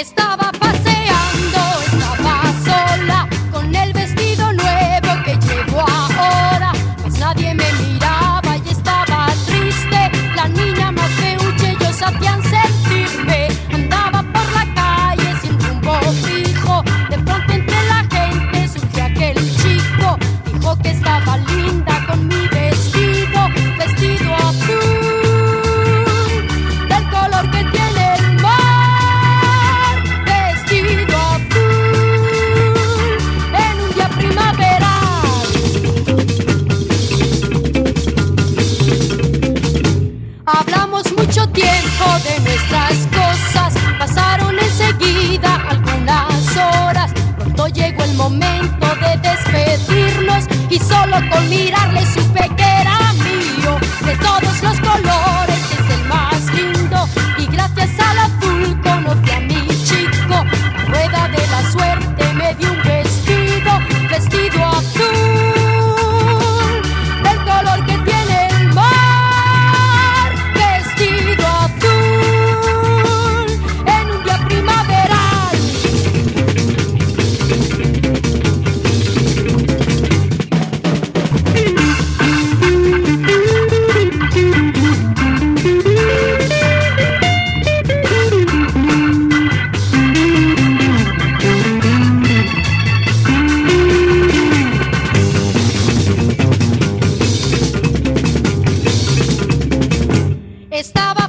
estaba tiempo de nuestras cosas. Pasaron enseguida algunas horas, pronto llegó el momento. Estaba